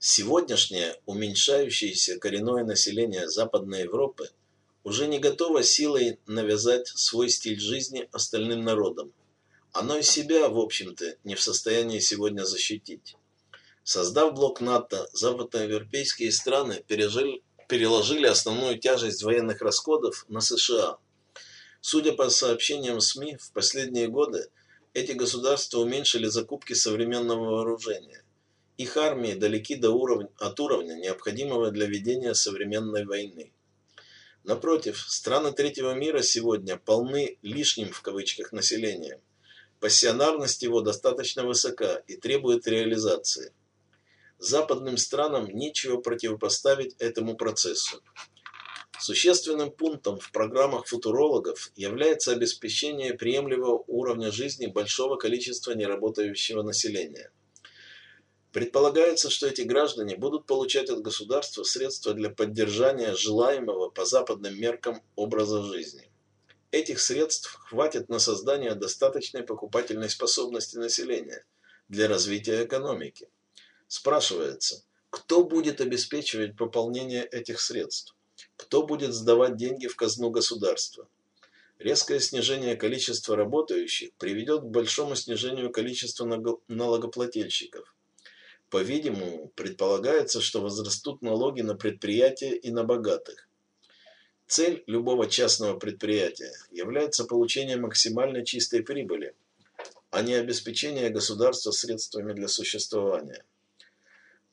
Сегодняшнее уменьшающееся коренное население Западной Европы уже не готово силой навязать свой стиль жизни остальным народам. Оно и себя, в общем-то, не в состоянии сегодня защитить. Создав блок НАТО, западноевропейские страны пережили, переложили основную тяжесть военных расходов на США. Судя по сообщениям СМИ, в последние годы эти государства уменьшили закупки современного вооружения. Их армии далеки до уровня, от уровня, необходимого для ведения современной войны. Напротив, страны третьего мира сегодня полны лишним в кавычках населением. Пассионарность его достаточно высока и требует реализации. Западным странам нечего противопоставить этому процессу. Существенным пунктом в программах футурологов является обеспечение приемлемого уровня жизни большого количества неработающего населения. Предполагается, что эти граждане будут получать от государства средства для поддержания желаемого по западным меркам образа жизни. Этих средств хватит на создание достаточной покупательной способности населения для развития экономики. Спрашивается, кто будет обеспечивать пополнение этих средств? Кто будет сдавать деньги в казну государства? Резкое снижение количества работающих приведет к большому снижению количества налогоплательщиков. По-видимому, предполагается, что возрастут налоги на предприятия и на богатых. Цель любого частного предприятия является получение максимально чистой прибыли, а не обеспечение государства средствами для существования.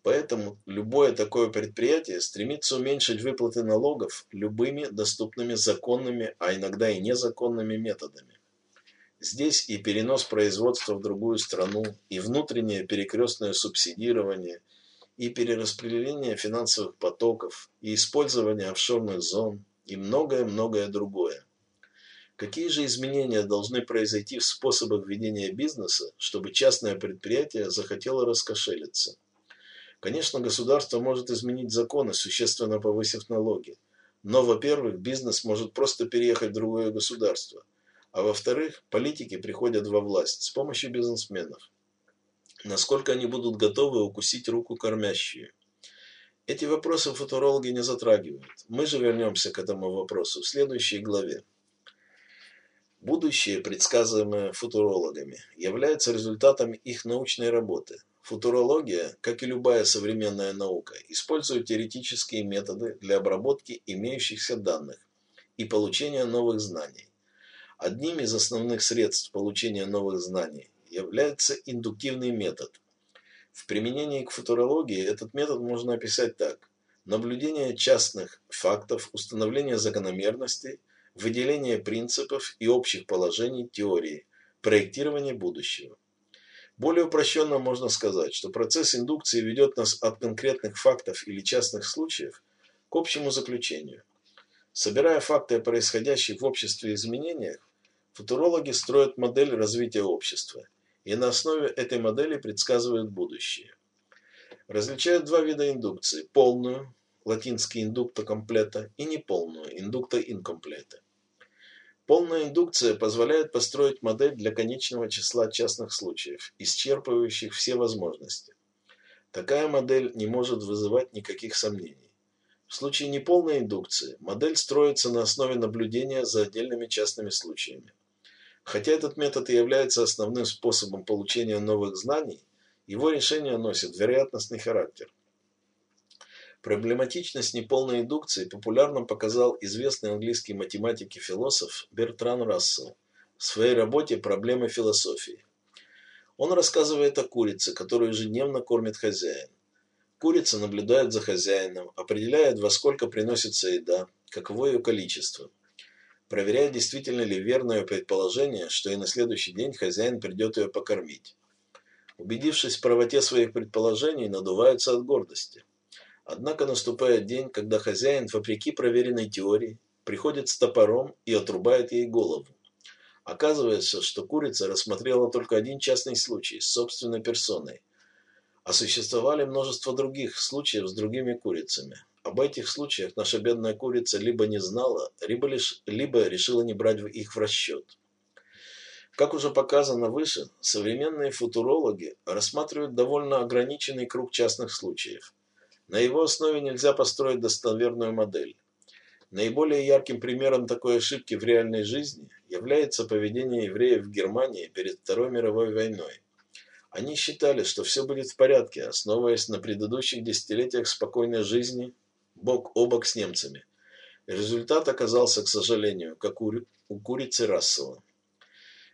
Поэтому любое такое предприятие стремится уменьшить выплаты налогов любыми доступными законными, а иногда и незаконными методами. Здесь и перенос производства в другую страну, и внутреннее перекрестное субсидирование, и перераспределение финансовых потоков, и использование офшорных зон, и многое-многое другое. Какие же изменения должны произойти в способах ведения бизнеса, чтобы частное предприятие захотело раскошелиться? Конечно, государство может изменить законы, существенно повысив налоги. Но, во-первых, бизнес может просто переехать в другое государство – а во-вторых, политики приходят во власть с помощью бизнесменов. Насколько они будут готовы укусить руку кормящую? Эти вопросы футурологи не затрагивают. Мы же вернемся к этому вопросу в следующей главе. Будущее, предсказываемое футурологами, является результатом их научной работы. Футурология, как и любая современная наука, использует теоретические методы для обработки имеющихся данных и получения новых знаний. Одним из основных средств получения новых знаний является индуктивный метод. В применении к футурологии этот метод можно описать так. Наблюдение частных фактов, установление закономерностей, выделение принципов и общих положений теории, проектирование будущего. Более упрощенно можно сказать, что процесс индукции ведет нас от конкретных фактов или частных случаев к общему заключению – Собирая факты о происходящих в обществе изменениях, футурологи строят модель развития общества и на основе этой модели предсказывают будущее. Различают два вида индукции – полную, латинский индукта комплета, и неполную, индукта инкомплета. Полная индукция позволяет построить модель для конечного числа частных случаев, исчерпывающих все возможности. Такая модель не может вызывать никаких сомнений. В случае неполной индукции модель строится на основе наблюдения за отдельными частными случаями. Хотя этот метод и является основным способом получения новых знаний, его решение носит вероятностный характер. Проблематичность неполной индукции популярно показал известный английский математик и философ Бертран Рассел в своей работе «Проблемы философии». Он рассказывает о курице, которую ежедневно кормит хозяин. Курица наблюдает за хозяином, определяет, во сколько приносится еда, каково ее количество. Проверяет, действительно ли верно ее предположение, что и на следующий день хозяин придет ее покормить. Убедившись в правоте своих предположений, надувается от гордости. Однако наступает день, когда хозяин, вопреки проверенной теории, приходит с топором и отрубает ей голову. Оказывается, что курица рассмотрела только один частный случай с собственной персоной – а существовали множество других случаев с другими курицами. Об этих случаях наша бедная курица либо не знала, либо, лишь, либо решила не брать их в расчет. Как уже показано выше, современные футурологи рассматривают довольно ограниченный круг частных случаев. На его основе нельзя построить достоверную модель. Наиболее ярким примером такой ошибки в реальной жизни является поведение евреев в Германии перед Второй мировой войной. Они считали, что все будет в порядке, основываясь на предыдущих десятилетиях спокойной жизни бок о бок с немцами. Результат оказался, к сожалению, как у, у курицы Рассела.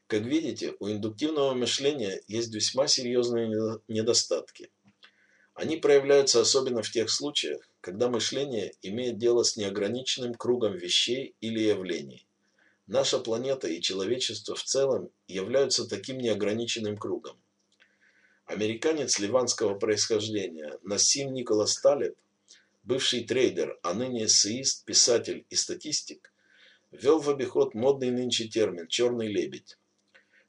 Как видите, у индуктивного мышления есть весьма серьезные недостатки. Они проявляются особенно в тех случаях, когда мышление имеет дело с неограниченным кругом вещей или явлений. Наша планета и человечество в целом являются таким неограниченным кругом. Американец ливанского происхождения Насим Николас Талеб, бывший трейдер, а ныне эссеист, писатель и статистик, ввел в обиход модный нынче термин «черный лебедь».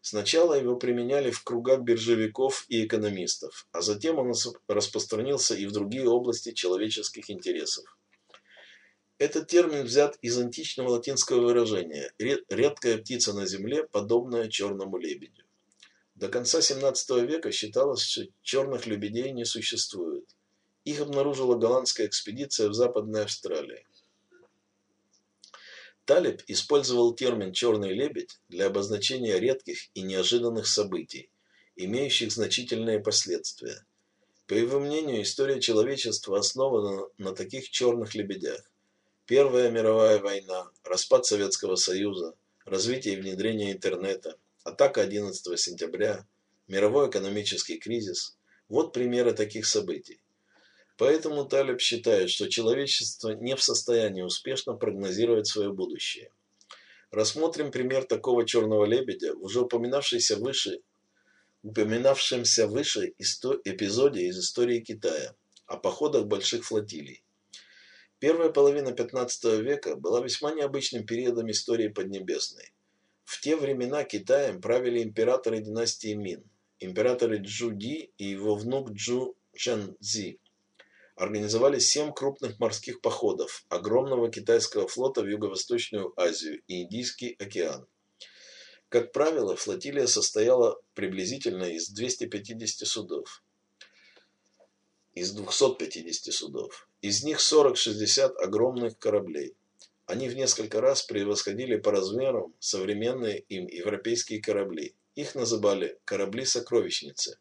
Сначала его применяли в кругах биржевиков и экономистов, а затем он распространился и в другие области человеческих интересов. Этот термин взят из античного латинского выражения «редкая птица на земле, подобная черному лебедю». До конца XVII века считалось, что черных лебедей не существует. Их обнаружила голландская экспедиция в Западной Австралии. Талеб использовал термин «черный лебедь» для обозначения редких и неожиданных событий, имеющих значительные последствия. По его мнению, история человечества основана на таких черных лебедях. Первая мировая война, распад Советского Союза, развитие и внедрение интернета, атака 11 сентября, мировой экономический кризис – вот примеры таких событий. Поэтому Талеб считает, что человечество не в состоянии успешно прогнозировать свое будущее. Рассмотрим пример такого черного лебедя, уже упоминавшийся выше, упоминавшемся выше эпизоде из истории Китая о походах больших флотилий. Первая половина XV века была весьма необычным периодом истории Поднебесной. В те времена Китаем правили императоры династии Мин, императоры Джу Ди и его внук Джу Чжэнцзи организовали семь крупных морских походов огромного китайского флота в Юго-Восточную Азию и Индийский океан. Как правило, флотилия состояла приблизительно из 250 судов. Из 250 судов. Из них 40-60 огромных кораблей. Они в несколько раз превосходили по размерам современные им европейские корабли. Их называли корабли-сокровищницы.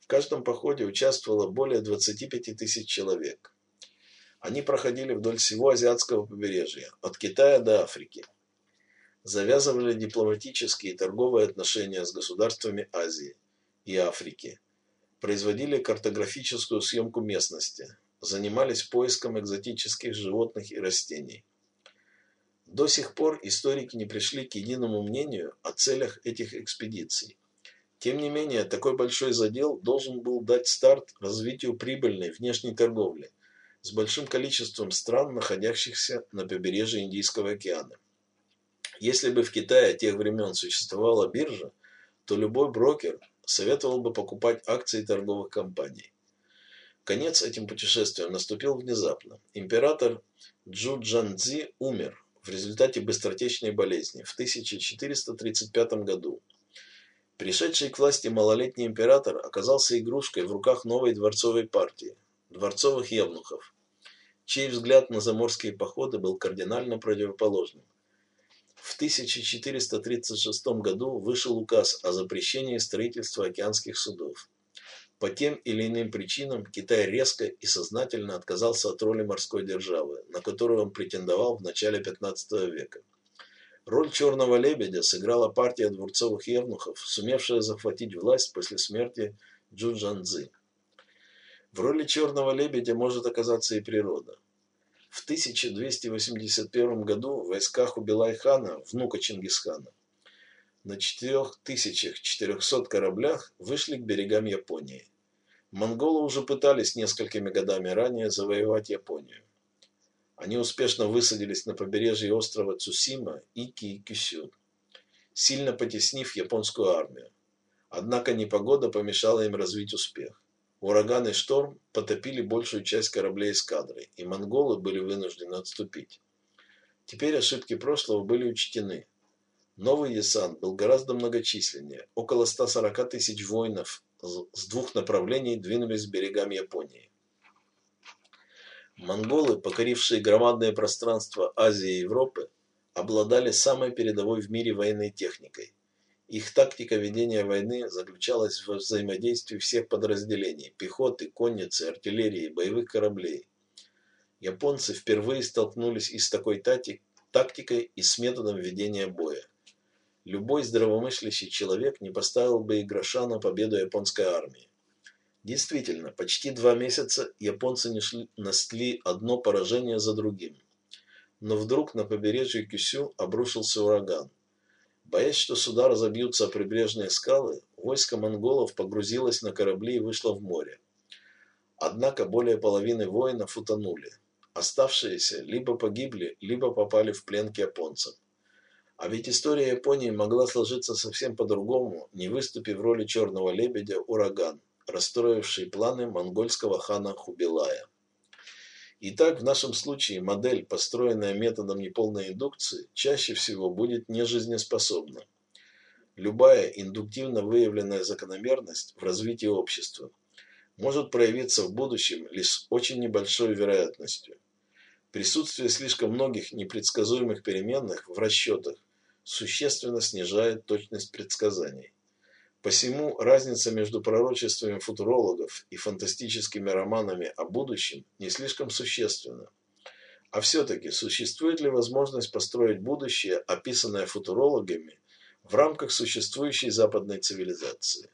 В каждом походе участвовало более 25 тысяч человек. Они проходили вдоль всего азиатского побережья, от Китая до Африки. Завязывали дипломатические и торговые отношения с государствами Азии и Африки. Производили картографическую съемку местности. Занимались поиском экзотических животных и растений. До сих пор историки не пришли к единому мнению о целях этих экспедиций. Тем не менее, такой большой задел должен был дать старт развитию прибыльной внешней торговли с большим количеством стран, находящихся на побережье Индийского океана. Если бы в Китае тех времен существовала биржа, то любой брокер советовал бы покупать акции торговых компаний. Конец этим путешествиям наступил внезапно. Император Джу Джанцзи умер в результате быстротечной болезни в 1435 году Пришедший к власти малолетний император оказался игрушкой в руках новой дворцовой партии – дворцовых евнухов, чей взгляд на заморские походы был кардинально противоположным. В 1436 году вышел указ о запрещении строительства океанских судов. По тем или иным причинам Китай резко и сознательно отказался от роли морской державы, на которую он претендовал в начале XV века. Роль черного лебедя сыграла партия дворцовых евнухов, сумевшая захватить власть после смерти Джуджанзы. В роли черного лебедя может оказаться и природа. В 1281 году в войсках Убилай-хана, внука Чингисхана, на 4400 кораблях вышли к берегам Японии. Монголы уже пытались несколькими годами ранее завоевать Японию. Они успешно высадились на побережье острова Цусима, Ики и Кюсю, сильно потеснив японскую армию. Однако непогода помешала им развить успех. Ураган и шторм потопили большую часть кораблей эскадры, и монголы были вынуждены отступить. Теперь ошибки прошлого были учтены. Новый десант был гораздо многочисленнее. Около 140 тысяч воинов с двух направлений двинулись к берегам Японии. Монголы, покорившие громадное пространство Азии и Европы, обладали самой передовой в мире военной техникой. Их тактика ведения войны заключалась во взаимодействии всех подразделений – пехоты, конницы, артиллерии, боевых кораблей. Японцы впервые столкнулись и с такой тактикой, и с методом ведения боя. Любой здравомыслящий человек не поставил бы и гроша на победу японской армии. Действительно, почти два месяца японцы несли одно поражение за другим. Но вдруг на побережье Кюсю обрушился ураган. Боясь, что суда разобьются о прибрежные скалы, войско монголов погрузилось на корабли и вышло в море. Однако более половины воинов утонули. Оставшиеся либо погибли, либо попали в плен к японцам. А ведь история Японии могла сложиться совсем по-другому, не выступив в роли черного лебедя ураган, расстроивший планы монгольского хана Хубилая. Итак, в нашем случае модель, построенная методом неполной индукции, чаще всего будет нежизнеспособна. Любая индуктивно выявленная закономерность в развитии общества может проявиться в будущем лишь с очень небольшой вероятностью. Присутствие слишком многих непредсказуемых переменных в расчетах существенно снижает точность предсказаний. Посему разница между пророчествами футурологов и фантастическими романами о будущем не слишком существенна. А все-таки существует ли возможность построить будущее, описанное футурологами, в рамках существующей западной цивилизации?